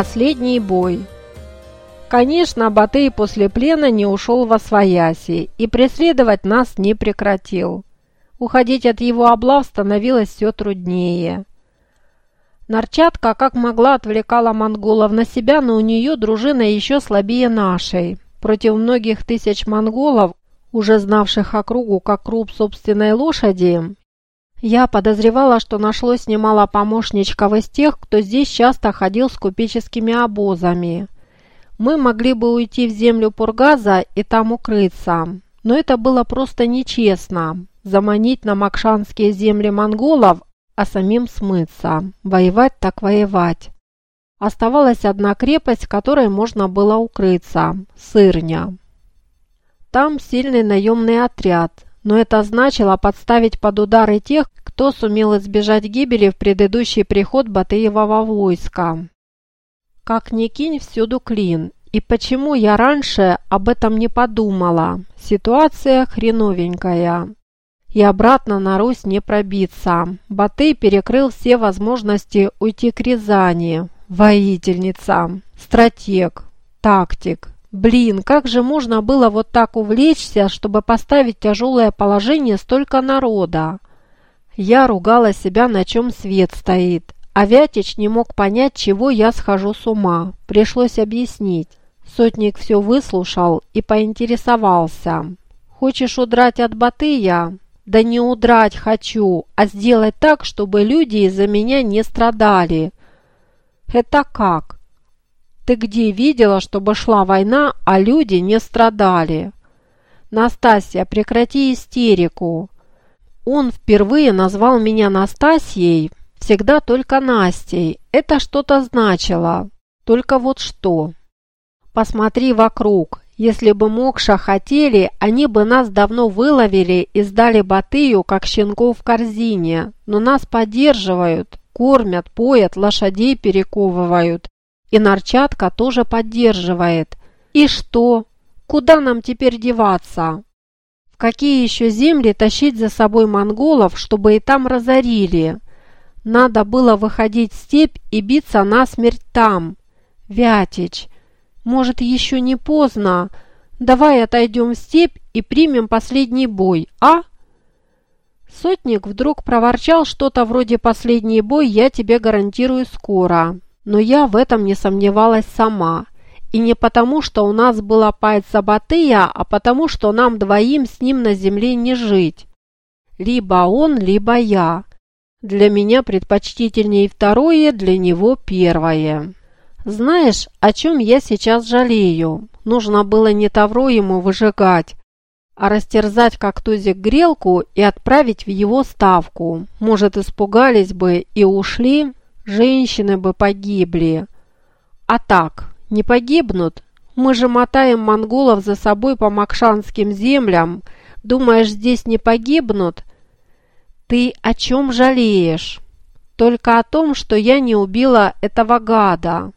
Последний бой. Конечно, Батый после плена не ушел во свояси и преследовать нас не прекратил. Уходить от его облав становилось все труднее. Нарчатка как могла отвлекала монголов на себя, но у нее дружина еще слабее нашей. Против многих тысяч монголов, уже знавших округу как круп собственной лошади, я подозревала, что нашлось немало помощничков из тех, кто здесь часто ходил с купеческими обозами. Мы могли бы уйти в землю Пургаза и там укрыться, но это было просто нечестно – заманить на макшанские земли монголов, а самим смыться. Воевать так воевать. Оставалась одна крепость, в которой можно было укрыться – Сырня. Там сильный наемный отряд – но это значило подставить под удары тех, кто сумел избежать гибели в предыдущий приход Батыевого войска. Как ни кинь, всюду клин. И почему я раньше об этом не подумала? Ситуация хреновенькая. И обратно на Русь не пробиться. Батый перекрыл все возможности уйти к Рязани. Воительница, стратег, тактик, Блин, как же можно было вот так увлечься, чтобы поставить тяжелое положение столько народа? Я ругала себя, на чем свет стоит. А Вятич не мог понять, чего я схожу с ума. Пришлось объяснить. Сотник все выслушал и поинтересовался. «Хочешь удрать от Батыя?» «Да не удрать хочу, а сделать так, чтобы люди из-за меня не страдали». «Это как?» Ты где видела, чтобы шла война, а люди не страдали? Настасья, прекрати истерику. Он впервые назвал меня Настасьей, всегда только Настей. Это что-то значило. Только вот что. Посмотри вокруг. Если бы Мокша хотели, они бы нас давно выловили и сдали Батыю, как щенков в корзине. Но нас поддерживают, кормят, поят, лошадей перековывают. И Нарчатка тоже поддерживает. И что? Куда нам теперь деваться? Какие еще земли тащить за собой монголов, чтобы и там разорили? Надо было выходить в степь и биться насмерть там. Вятич, может, еще не поздно? Давай отойдем в степь и примем последний бой, а? Сотник вдруг проворчал что-то вроде «последний бой я тебе гарантирую скоро». Но я в этом не сомневалась сама. И не потому, что у нас была пать Сабатыя, а потому, что нам двоим с ним на земле не жить. Либо он, либо я. Для меня предпочтительнее второе, для него первое. Знаешь, о чем я сейчас жалею? Нужно было не тавро ему выжигать, а растерзать как тузик грелку и отправить в его ставку. Может, испугались бы и ушли, женщины бы погибли. А так, не погибнут? Мы же мотаем монголов за собой по макшанским землям. Думаешь, здесь не погибнут? Ты о чем жалеешь? Только о том, что я не убила этого гада.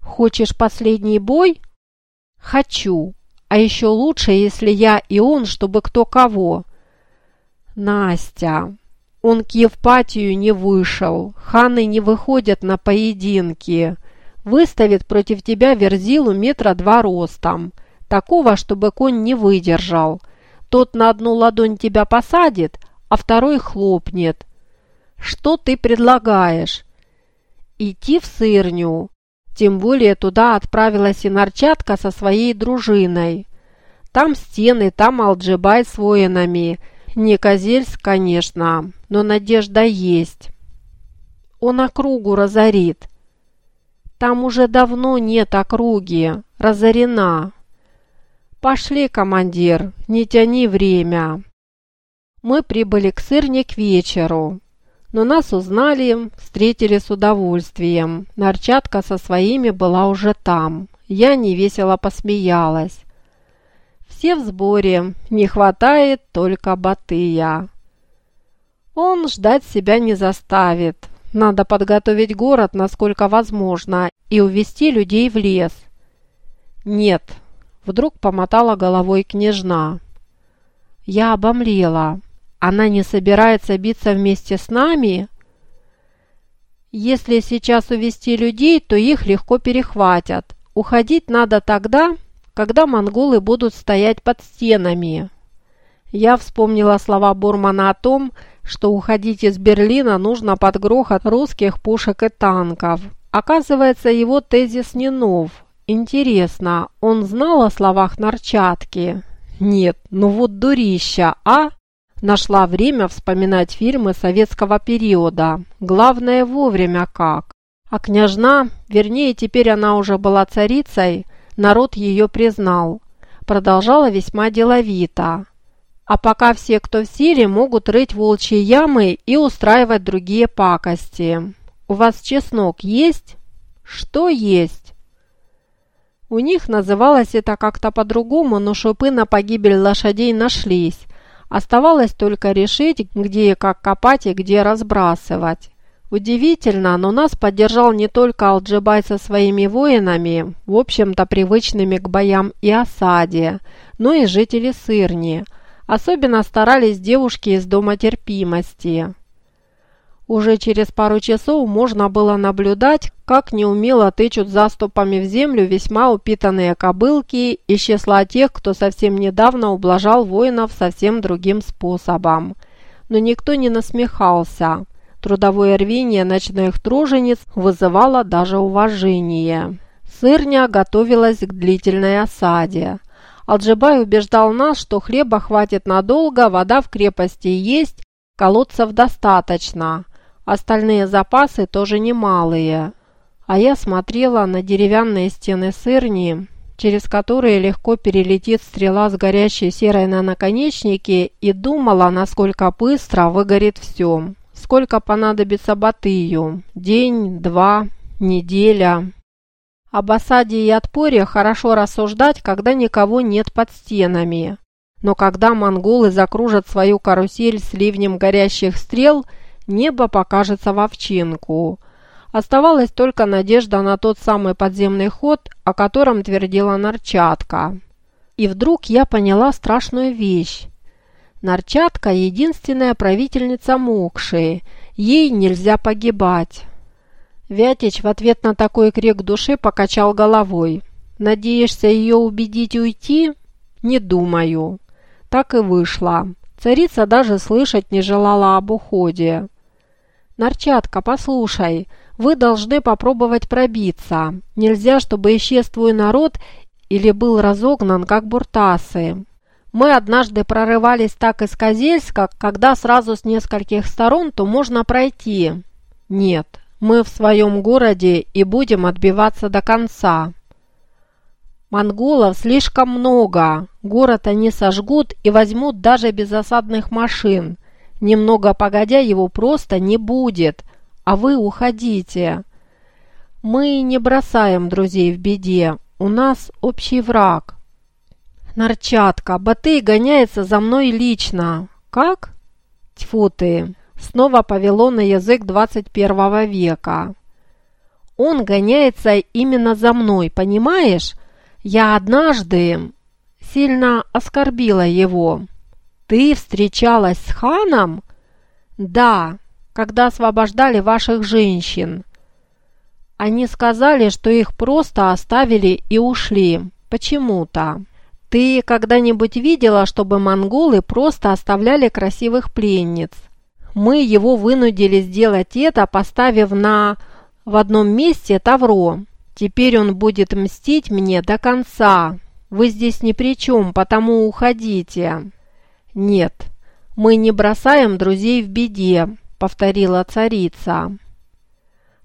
Хочешь последний бой? Хочу. А еще лучше, если я и он, чтобы кто кого. Настя... Он к Евпатию не вышел, ханы не выходят на поединки. Выставит против тебя верзилу метра два ростом, такого, чтобы конь не выдержал. Тот на одну ладонь тебя посадит, а второй хлопнет. Что ты предлагаешь? Идти в сырню. Тем более туда отправилась и Нарчатка со своей дружиной. Там стены, там Алджибай с воинами – не Козельск, конечно, но надежда есть. Он округу разорит. Там уже давно нет округи, разорена. Пошли, командир, не тяни время. Мы прибыли к Сырне вечеру, но нас узнали, встретили с удовольствием. Нарчатка со своими была уже там. Я невесело посмеялась. Все в сборе, не хватает только Батыя. Он ждать себя не заставит. Надо подготовить город, насколько возможно, и увести людей в лес. Нет, вдруг помотала головой княжна. Я обомлела. Она не собирается биться вместе с нами? Если сейчас увести людей, то их легко перехватят. Уходить надо тогда, когда монголы будут стоять под стенами. Я вспомнила слова Бурмана о том, что уходить из Берлина нужно под грохот русских пушек и танков. Оказывается, его тезис не нов. Интересно, он знал о словах Нарчатки? Нет, ну вот дурища, а? Нашла время вспоминать фильмы советского периода. Главное, вовремя как. А княжна, вернее, теперь она уже была царицей, народ ее признал. Продолжала весьма деловито. А пока все, кто в силе, могут рыть волчьи ямы и устраивать другие пакости. У вас чеснок есть? Что есть? У них называлось это как-то по-другому, но шипы на погибель лошадей нашлись. Оставалось только решить, где и как копать и где разбрасывать. Удивительно, но нас поддержал не только Алджибай со своими воинами, в общем-то привычными к боям и осаде, но и жители Сырни. Особенно старались девушки из Дома терпимости. Уже через пару часов можно было наблюдать, как неумело тычут заступами в землю весьма упитанные кобылки из числа тех, кто совсем недавно ублажал воинов совсем другим способом. Но никто не насмехался. Трудовое рвение ночных тружениц вызывало даже уважение. Сырня готовилась к длительной осаде. Алджибай убеждал нас, что хлеба хватит надолго, вода в крепости есть, колодцев достаточно – Остальные запасы тоже немалые. А я смотрела на деревянные стены сырни, через которые легко перелетит стрела с горящей серой на наконечнике и думала, насколько быстро выгорит все. Сколько понадобится Батыю? День, два, неделя. Об осаде и отпоре хорошо рассуждать, когда никого нет под стенами. Но когда монголы закружат свою карусель с ливнем горящих стрел – небо покажется в овчинку. Оставалась только надежда на тот самый подземный ход, о котором твердила Нарчатка. И вдруг я поняла страшную вещь. Нарчатка – единственная правительница Мокши, ей нельзя погибать. Вятич в ответ на такой крик души покачал головой. «Надеешься ее убедить уйти?» «Не думаю». Так и вышло. Царица даже слышать не желала об уходе. «Нарчатка, послушай, вы должны попробовать пробиться. Нельзя, чтобы исчез твой народ или был разогнан, как буртасы. Мы однажды прорывались так из Козельска, когда сразу с нескольких сторон, то можно пройти. Нет, мы в своем городе и будем отбиваться до конца». Монголов слишком много. Город они сожгут и возьмут даже без осадных машин. Немного погодя его просто не будет, а вы уходите. Мы не бросаем друзей в беде, у нас общий враг. Нарчатка, Батый гоняется за мной лично. Как? Тьфу ты. Снова повело на язык 21 века. Он гоняется именно за мной, понимаешь? Я однажды сильно оскорбила его. «Ты встречалась с ханом?» «Да, когда освобождали ваших женщин». Они сказали, что их просто оставили и ушли. Почему-то. Ты когда-нибудь видела, чтобы монголы просто оставляли красивых пленниц? Мы его вынудили сделать это, поставив на... в одном месте тавро. Теперь он будет мстить мне до конца. Вы здесь ни при чем, потому уходите. «Нет, мы не бросаем друзей в беде», — повторила царица.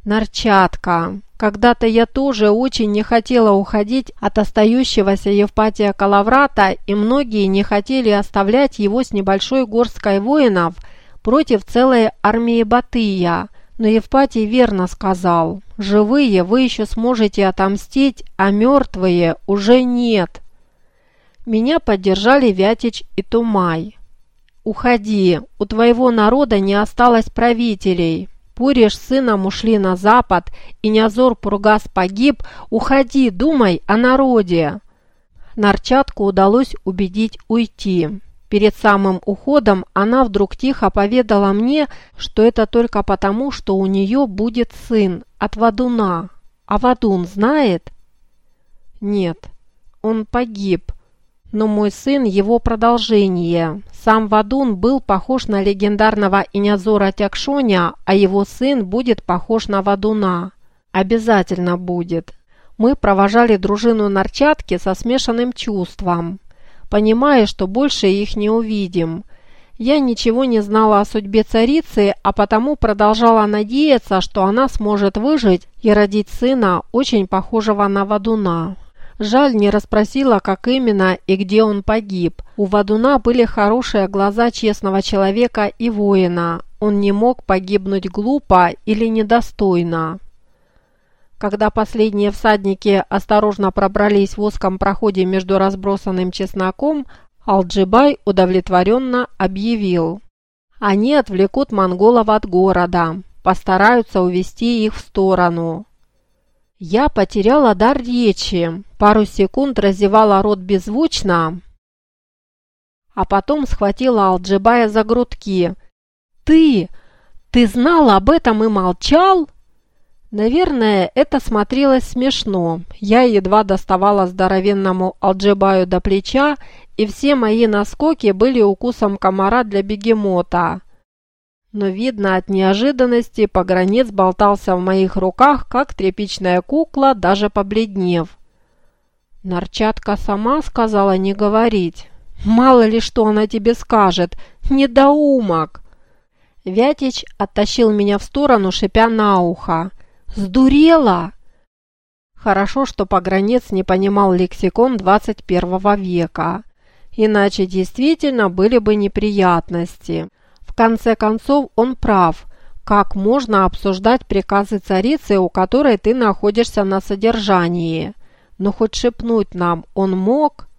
«Нарчатка, когда-то я тоже очень не хотела уходить от остающегося Евпатия Калаврата, и многие не хотели оставлять его с небольшой горсткой воинов против целой армии Батыя. Но Евпатий верно сказал, живые вы еще сможете отомстить, а мертвые уже нет». Меня поддержали Вятич и Тумай. «Уходи, у твоего народа не осталось правителей. Пуриш с сыном ушли на запад, и Нязор Пургас погиб. Уходи, думай о народе». Нарчатку удалось убедить уйти. Перед самым уходом она вдруг тихо поведала мне, что это только потому, что у нее будет сын от Вадуна. А Вадун знает? Нет, он погиб. Но мой сын – его продолжение. Сам Вадун был похож на легендарного Инязора Тякшоня, а его сын будет похож на Вадуна. Обязательно будет. Мы провожали дружину Нарчатки со смешанным чувством, понимая, что больше их не увидим. Я ничего не знала о судьбе царицы, а потому продолжала надеяться, что она сможет выжить и родить сына, очень похожего на Вадуна. Жаль, не расспросила, как именно и где он погиб. У Вадуна были хорошие глаза честного человека и воина. Он не мог погибнуть глупо или недостойно. Когда последние всадники осторожно пробрались в узком проходе между разбросанным чесноком, Алджибай удовлетворенно объявил. Они отвлекут монголов от города, постараются увести их в сторону. Я потеряла дар речи, пару секунд разевала рот беззвучно, а потом схватила Алджибая за грудки. «Ты! Ты знал об этом и молчал?» Наверное, это смотрелось смешно. Я едва доставала здоровенному Алджибаю до плеча, и все мои наскоки были укусом комара для бегемота но, видно, от неожиданности погранец болтался в моих руках, как тряпичная кукла, даже побледнев. Нарчатка сама сказала не говорить. «Мало ли что она тебе скажет! Недоумок!» Вятич оттащил меня в сторону, шипя на ухо. «Сдурела!» Хорошо, что погранец не понимал лексикон 21 века. Иначе действительно были бы неприятности конце концов, он прав. Как можно обсуждать приказы царицы, у которой ты находишься на содержании? Но хоть шепнуть нам он мог?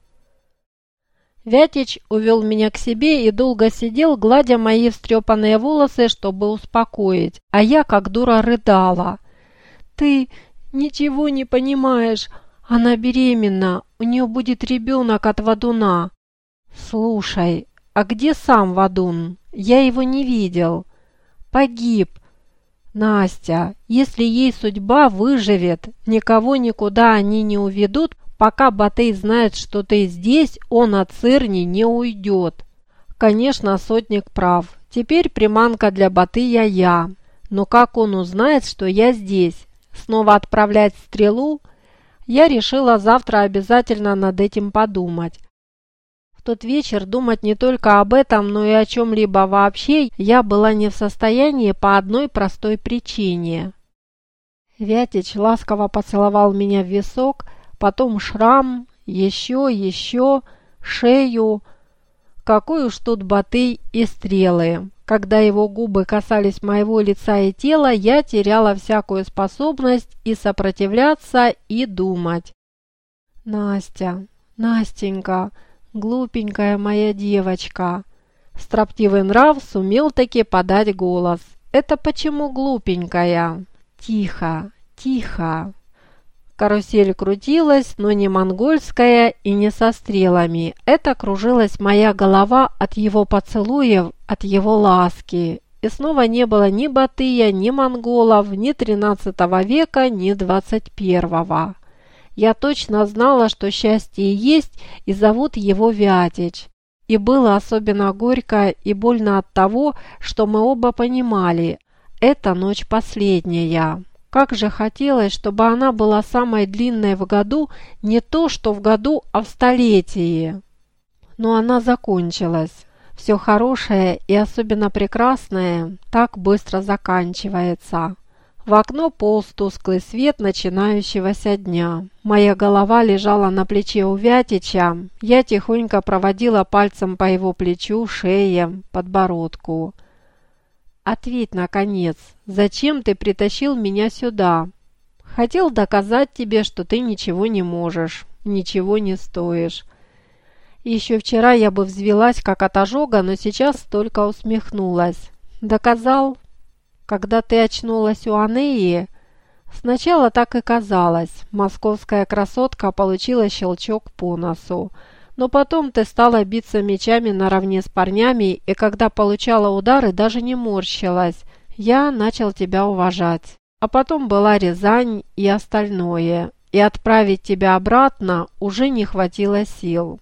Вятич увел меня к себе и долго сидел, гладя мои встрепанные волосы, чтобы успокоить, а я как дура рыдала. «Ты ничего не понимаешь. Она беременна. У нее будет ребенок от Вадуна». «Слушай, а где сам Вадун?» Я его не видел. Погиб. Настя, если ей судьба выживет, никого никуда они не уведут, пока Батый знает, что ты здесь, он от Цирни не уйдет. Конечно, сотник прав. Теперь приманка для Батыя я. Но как он узнает, что я здесь? Снова отправлять стрелу? Я решила завтра обязательно над этим подумать. В тот вечер думать не только об этом, но и о чем-либо вообще я была не в состоянии по одной простой причине. Вятич ласково поцеловал меня в висок, потом шрам, еще, еще, шею. Какой уж тут батый и стрелы. Когда его губы касались моего лица и тела, я теряла всякую способность и сопротивляться, и думать. «Настя, Настенька!» глупенькая моя девочка!» Строптивый нрав сумел таки подать голос. «Это почему глупенькая?» «Тихо, тихо!» Карусель крутилась, но не монгольская и не со стрелами. Это кружилась моя голова от его поцелуев, от его ласки. И снова не было ни Батыя, ни монголов, ни XIII века, ни XXI. Я точно знала, что счастье есть, и зовут его Вятич. И было особенно горько и больно от того, что мы оба понимали – это ночь последняя. Как же хотелось, чтобы она была самой длинной в году, не то что в году, а в столетии. Но она закончилась. Все хорошее и особенно прекрасное так быстро заканчивается. В окно полз тусклый свет начинающегося дня. Моя голова лежала на плече у Вятича. Я тихонько проводила пальцем по его плечу, шее, подбородку. «Ответь, наконец, зачем ты притащил меня сюда?» «Хотел доказать тебе, что ты ничего не можешь, ничего не стоишь». Еще вчера я бы взвелась, как от ожога, но сейчас только усмехнулась. «Доказал? Когда ты очнулась у Анеи, сначала так и казалось. Московская красотка получила щелчок по носу. Но потом ты стала биться мечами наравне с парнями, и когда получала удары, даже не морщилась. Я начал тебя уважать. А потом была Рязань и остальное. И отправить тебя обратно уже не хватило сил.